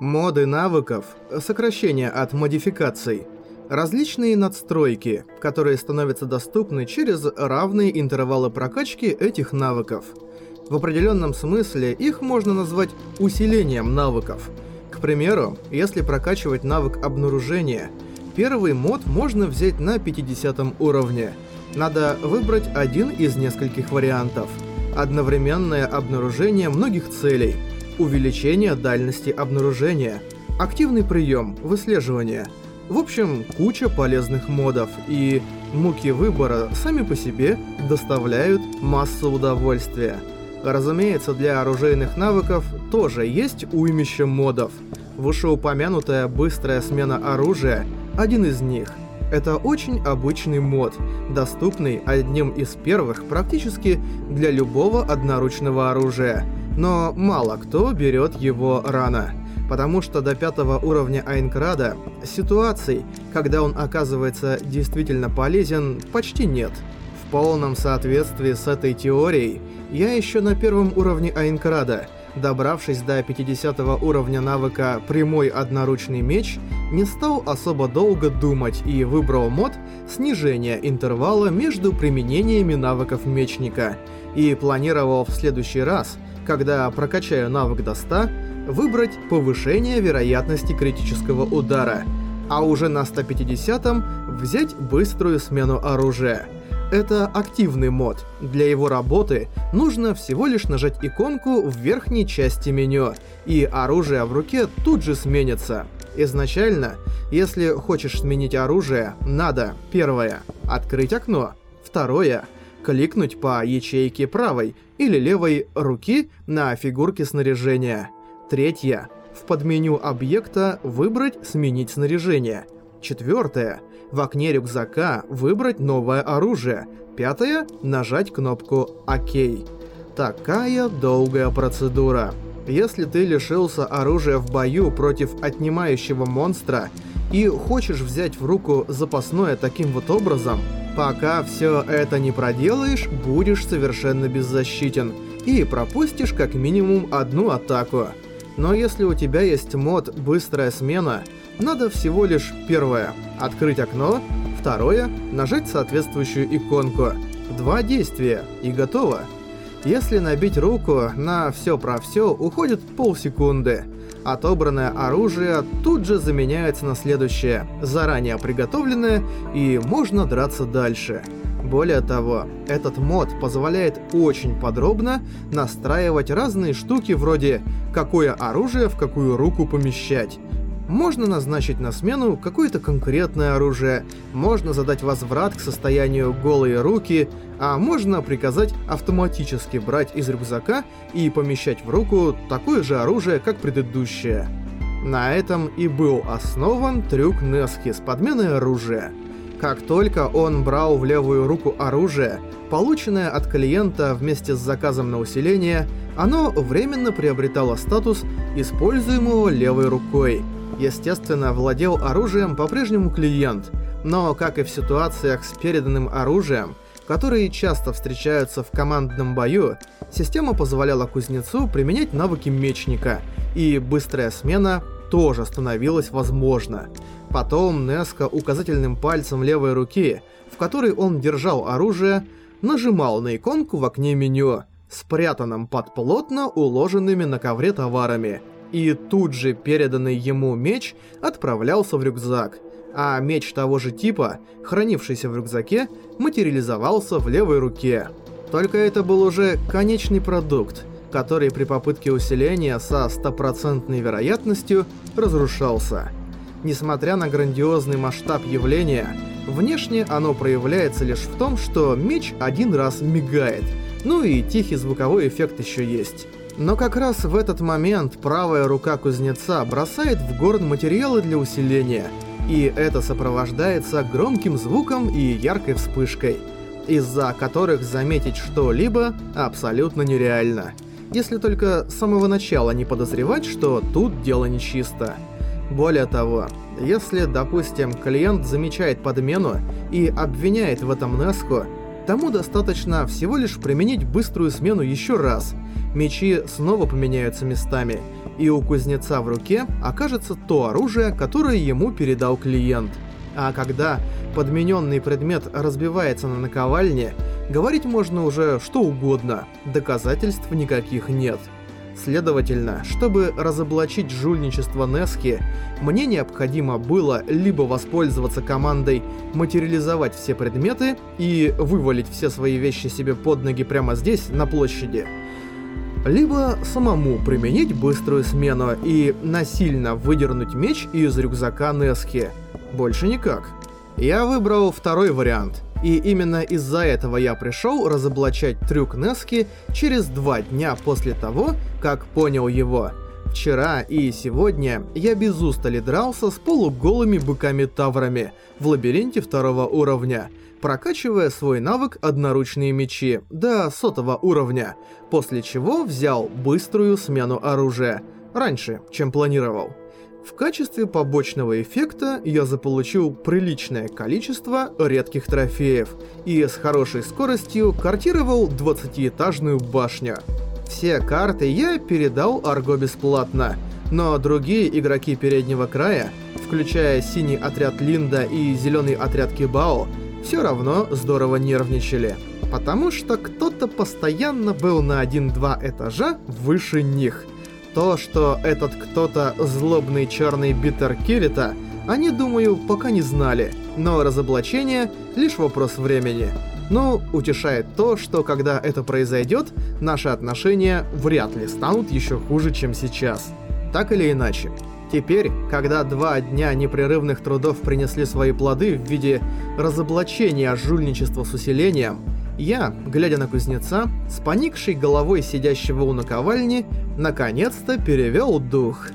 Моды навыков, сокращение от модификаций. Различные надстройки, которые становятся доступны через равные интервалы прокачки этих навыков. В определенном смысле их можно назвать усилением навыков. К примеру, если прокачивать навык обнаружения, первый мод можно взять на 50 уровне. Надо выбрать один из нескольких вариантов. Одновременное обнаружение многих целей – увеличение дальности обнаружения, активный прием, выслеживание. В общем, куча полезных модов, и муки выбора сами по себе доставляют массу удовольствия. Разумеется, для оружейных навыков тоже есть уймище модов. Вышеупомянутая быстрая смена оружия – один из них. Это очень обычный мод, доступный одним из первых практически для любого одноручного оружия – но мало кто берет его рано, потому что до пятого уровня Айнкрада ситуаций, когда он оказывается действительно полезен, почти нет. В полном соответствии с этой теорией, я еще на первом уровне Айнкрада, добравшись до 50 уровня навыка «Прямой одноручный меч», не стал особо долго думать и выбрал мод снижения интервала между применениями навыков мечника, и планировал в следующий раз – когда прокачаю навык до 100, выбрать повышение вероятности критического удара, а уже на 150-м взять быструю смену оружия. Это активный мод. Для его работы нужно всего лишь нажать иконку в верхней части меню, и оружие в руке тут же сменится. Изначально, если хочешь сменить оружие, надо, первое, открыть окно, второе, кликнуть по ячейке правой или левой руки на фигурке снаряжения. Третье. В подменю объекта выбрать «Сменить снаряжение». Четвертое. В окне рюкзака выбрать новое оружие. Пятое. Нажать кнопку «Ок». Такая долгая процедура. Если ты лишился оружия в бою против отнимающего монстра и хочешь взять в руку запасное таким вот образом, Пока все это не проделаешь, будешь совершенно беззащитен и пропустишь как минимум одну атаку. Но если у тебя есть мод «Быстрая смена», надо всего лишь первое – открыть окно, второе – нажать соответствующую иконку. Два действия и готово. Если набить руку на все про все, уходит полсекунды – Отобранное оружие тут же заменяется на следующее, заранее приготовленное, и можно драться дальше. Более того, этот мод позволяет очень подробно настраивать разные штуки вроде «какое оружие в какую руку помещать», можно назначить на смену какое-то конкретное оружие, можно задать возврат к состоянию голые руки, а можно приказать автоматически брать из рюкзака и помещать в руку такое же оружие, как предыдущее. На этом и был основан трюк Нески с подменой оружия. Как только он брал в левую руку оружие, полученное от клиента вместе с заказом на усиление, оно временно приобретало статус используемого левой рукой – Естественно, владел оружием по-прежнему клиент, но, как и в ситуациях с переданным оружием, которые часто встречаются в командном бою, система позволяла кузнецу применять навыки мечника, и быстрая смена тоже становилась возможна. Потом Неска указательным пальцем левой руки, в которой он держал оружие, нажимал на иконку в окне меню, спрятанном под плотно уложенными на ковре товарами – и тут же переданный ему меч отправлялся в рюкзак, а меч того же типа, хранившийся в рюкзаке, материализовался в левой руке. Только это был уже конечный продукт, который при попытке усиления со стопроцентной вероятностью разрушался. Несмотря на грандиозный масштаб явления, внешне оно проявляется лишь в том, что меч один раз мигает, ну и тихий звуковой эффект еще есть. Но как раз в этот момент правая рука кузнеца бросает в горн материалы для усиления, и это сопровождается громким звуком и яркой вспышкой, из-за которых заметить что-либо абсолютно нереально. Если только с самого начала не подозревать, что тут дело нечисто. Более того, если, допустим, клиент замечает подмену и обвиняет в этом Неску, тому достаточно всего лишь применить быструю смену еще раз – мечи снова поменяются местами, и у кузнеца в руке окажется то оружие, которое ему передал клиент. А когда подмененный предмет разбивается на наковальне, говорить можно уже что угодно, доказательств никаких нет. Следовательно, чтобы разоблачить жульничество Нески, мне необходимо было либо воспользоваться командой материализовать все предметы и вывалить все свои вещи себе под ноги прямо здесь, на площади, либо самому применить быструю смену и насильно выдернуть меч из рюкзака Нески. Больше никак. Я выбрал второй вариант – и именно из-за этого я пришел разоблачать трюк Нески через два дня после того, как понял его. Вчера и сегодня я без устали дрался с полуголыми быками-таврами в лабиринте второго уровня, прокачивая свой навык одноручные мечи до сотого уровня, после чего взял быструю смену оружия, раньше, чем планировал. В качестве побочного эффекта я заполучил приличное количество редких трофеев и с хорошей скоростью картировал 20-этажную башню. Все карты я передал Арго бесплатно, но другие игроки переднего края, включая синий отряд Линда и зеленый отряд Кибао, все равно здорово нервничали, потому что кто-то постоянно был на 1-2 этажа выше них – то, что этот кто-то злобный черный битер Кирита, они, думаю, пока не знали, но разоблачение — лишь вопрос времени. Но утешает то, что когда это произойдет, наши отношения вряд ли станут еще хуже, чем сейчас. Так или иначе. Теперь, когда два дня непрерывных трудов принесли свои плоды в виде разоблачения жульничества с усилением, я, глядя на кузнеца, с поникшей головой сидящего у наковальни, наконец-то перевел дух.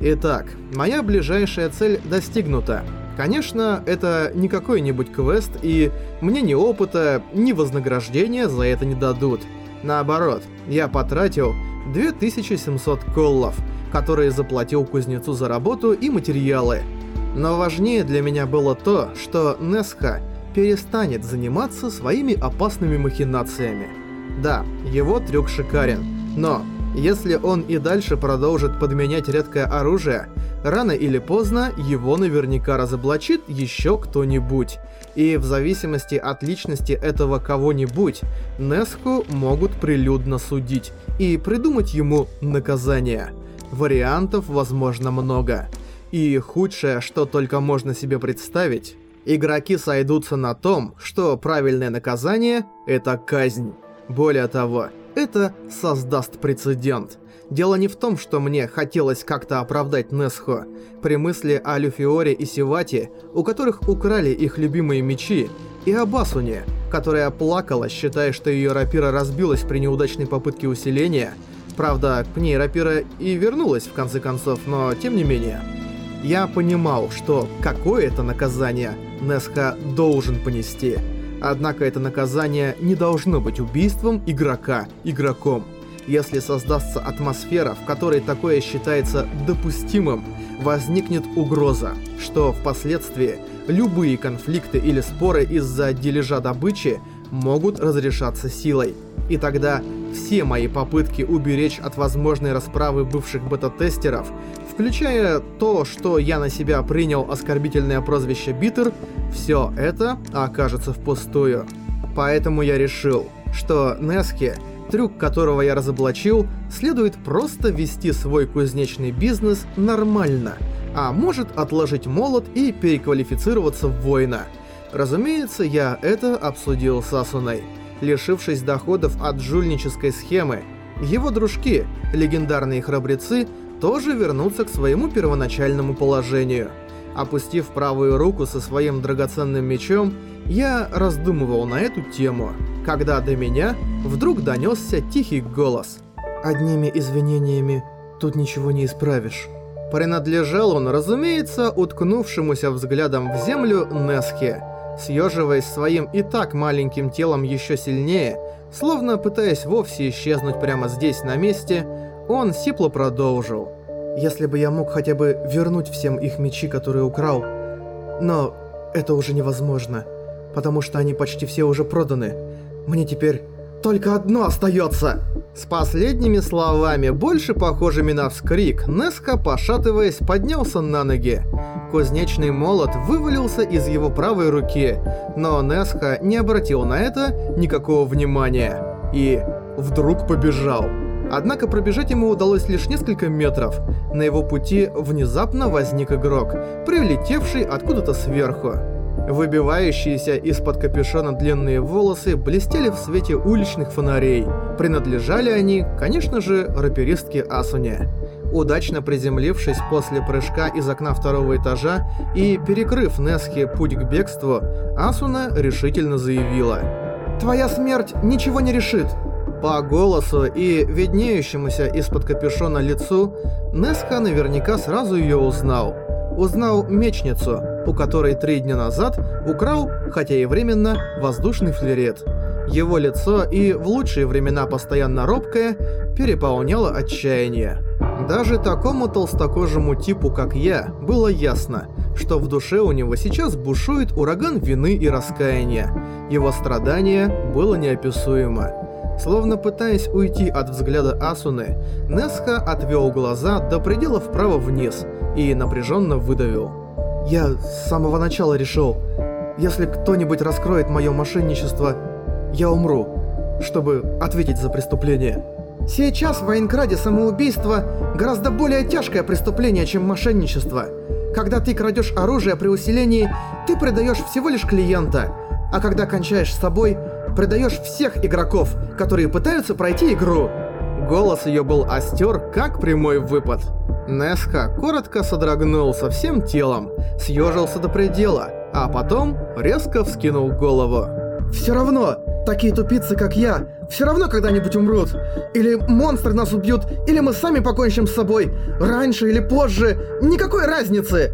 Итак, моя ближайшая цель достигнута. Конечно, это не какой-нибудь квест, и мне ни опыта, ни вознаграждения за это не дадут. Наоборот, я потратил 2700 коллов, которые заплатил кузнецу за работу и материалы. Но важнее для меня было то, что Несха — перестанет заниматься своими опасными махинациями. Да, его трюк шикарен, но если он и дальше продолжит подменять редкое оружие, рано или поздно его наверняка разоблачит еще кто-нибудь. И в зависимости от личности этого кого-нибудь, Неску могут прилюдно судить и придумать ему наказание. Вариантов возможно много. И худшее, что только можно себе представить, игроки сойдутся на том, что правильное наказание – это казнь. Более того, это создаст прецедент. Дело не в том, что мне хотелось как-то оправдать Несхо. При мысли о Люфиоре и Сивате, у которых украли их любимые мечи, и о Басуне, которая плакала, считая, что ее рапира разбилась при неудачной попытке усиления. Правда, к ней рапира и вернулась в конце концов, но тем не менее. Я понимал, что какое-то наказание Несха должен понести. Однако это наказание не должно быть убийством игрока игроком. Если создастся атмосфера, в которой такое считается допустимым, возникнет угроза, что впоследствии любые конфликты или споры из-за дележа добычи могут разрешаться силой. И тогда все мои попытки уберечь от возможной расправы бывших бета-тестеров, включая то, что я на себя принял оскорбительное прозвище Битер, все это окажется впустую. Поэтому я решил, что Неске, трюк которого я разоблачил, следует просто вести свой кузнечный бизнес нормально, а может отложить молот и переквалифицироваться в воина. Разумеется, я это обсудил с Асуной лишившись доходов от жульнической схемы. Его дружки, легендарные храбрецы, тоже вернутся к своему первоначальному положению. Опустив правую руку со своим драгоценным мечом, я раздумывал на эту тему, когда до меня вдруг донесся тихий голос. «Одними извинениями тут ничего не исправишь». Принадлежал он, разумеется, уткнувшемуся взглядом в землю Несхе, съеживаясь своим и так маленьким телом еще сильнее, словно пытаясь вовсе исчезнуть прямо здесь, на месте, он сипло продолжил. «Если бы я мог хотя бы вернуть всем их мечи, которые украл, но это уже невозможно, потому что они почти все уже проданы. Мне теперь только одно остается. С последними словами, больше похожими на вскрик, Неска, пошатываясь, поднялся на ноги. Кузнечный молот вывалился из его правой руки, но Неска не обратил на это никакого внимания. И вдруг побежал. Однако пробежать ему удалось лишь несколько метров. На его пути внезапно возник игрок, прилетевший откуда-то сверху. Выбивающиеся из-под капюшона длинные волосы блестели в свете уличных фонарей. Принадлежали они, конечно же, раперистке Асуне. Удачно приземлившись после прыжка из окна второго этажа и перекрыв Несхе путь к бегству, Асуна решительно заявила «Твоя смерть ничего не решит!» По голосу и виднеющемуся из-под капюшона лицу, Несха наверняка сразу ее узнал. Узнал мечницу, у которой три дня назад украл, хотя и временно, воздушный флерет. Его лицо и в лучшие времена постоянно робкое переполняло отчаяние. Даже такому толстокожему типу, как я, было ясно, что в душе у него сейчас бушует ураган вины и раскаяния. Его страдание было неописуемо. Словно пытаясь уйти от взгляда Асуны, Несха отвел глаза до предела вправо-вниз и напряженно выдавил. «Я с самого начала решил, если кто-нибудь раскроет мое мошенничество, я умру, чтобы ответить за преступление». Сейчас в Вайнкраде самоубийство гораздо более тяжкое преступление, чем мошенничество. Когда ты крадешь оружие при усилении, ты предаешь всего лишь клиента, а когда кончаешь с собой, предаешь всех игроков, которые пытаются пройти игру. Голос ее был остер, как прямой выпад. Неска коротко содрогнулся всем телом, съежился до предела, а потом резко вскинул голову. «Все равно, такие тупицы, как я, все равно когда-нибудь умрут. Или монстры нас убьют, или мы сами покончим с собой. Раньше или позже, никакой разницы.